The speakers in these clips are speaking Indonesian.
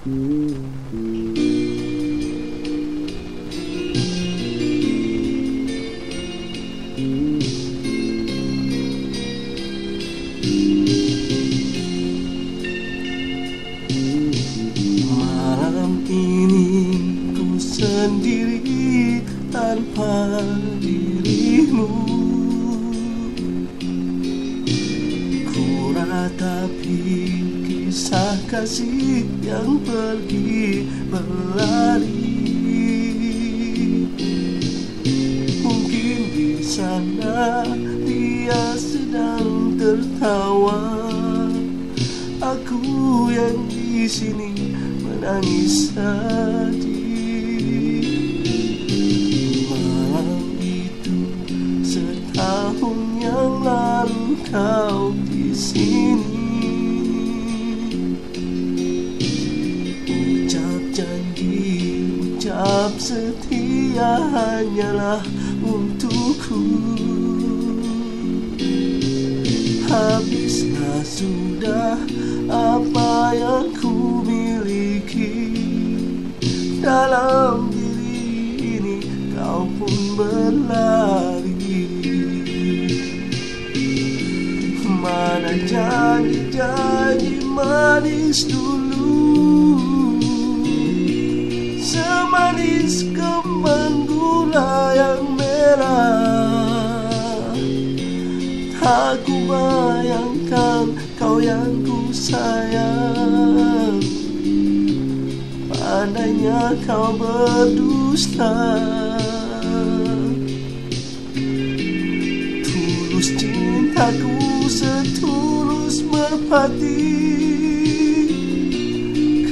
Malam ini ku sendiri tanpa dirimu. Ku ratapi kisah kasih yang pergi berlari. Mungkin di sana dia sedang tertawa. Aku yang di sini menangis sedih Malam itu setahun yang lalu kau di sini janji, ucap setia hanyalah untukku. Habislah sudah apa yang ku miliki Dalam diri ini kau pun berlari. Mana janji-janji manis dulu Semanis kembang gula yang merah. Tak ku bayangkan kau yang ku sayang. Pandainya kau berdusta. Tulus cintaku setulus merpati.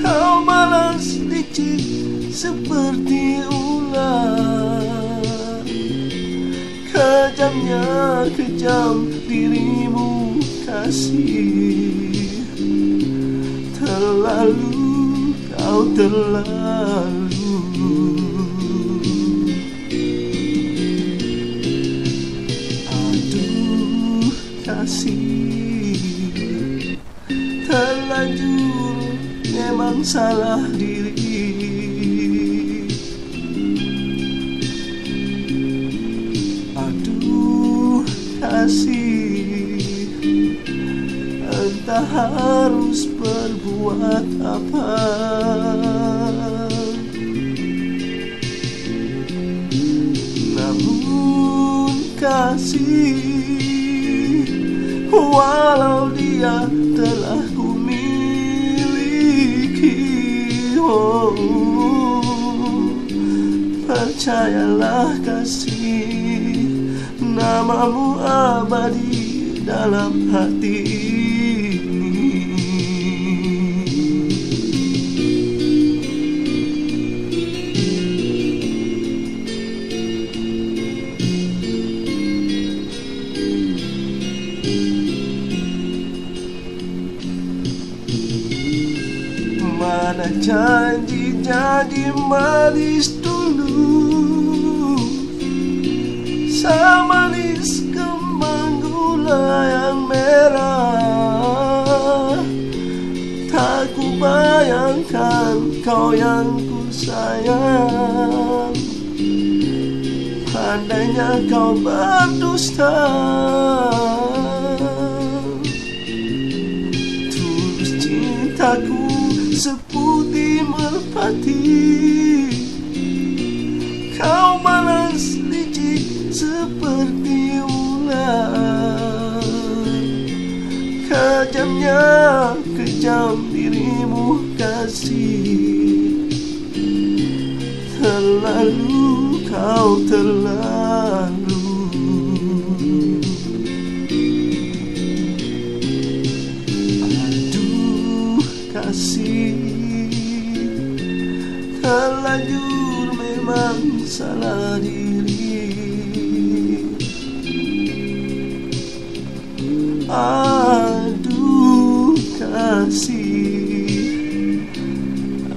Kau malas licik seperti ular. Kejamnya kejam dirimu kasih. Terlalu kau terlalu. Aduh kasih. Terlanjur memang salah diri kasih. Entah harus berbuat apa. Namun kasih Walau dia telah ku miliki oh, Percayalah kasih Namamu abadi dalam hati ini. Mana janji-janji manis dulu kau yang ku sayang. Pandainya kau berdusta. Tulus cintaku seputih merpati. Kau malas licik seperti ular. Kejamnya kejam dirimu kasih Terlalu kau terlalu. Aduh kasih. Terlanjur memang salah diri. Aduh kasih.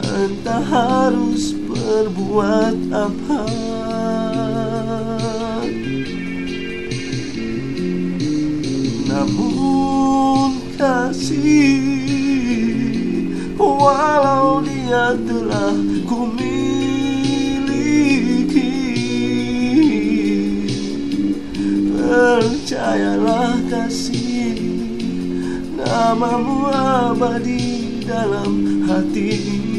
Entah harus berbuat apa? Namun kasih Walau dia telah ku miliki Percayalah kasih Namamu abadi dalam hati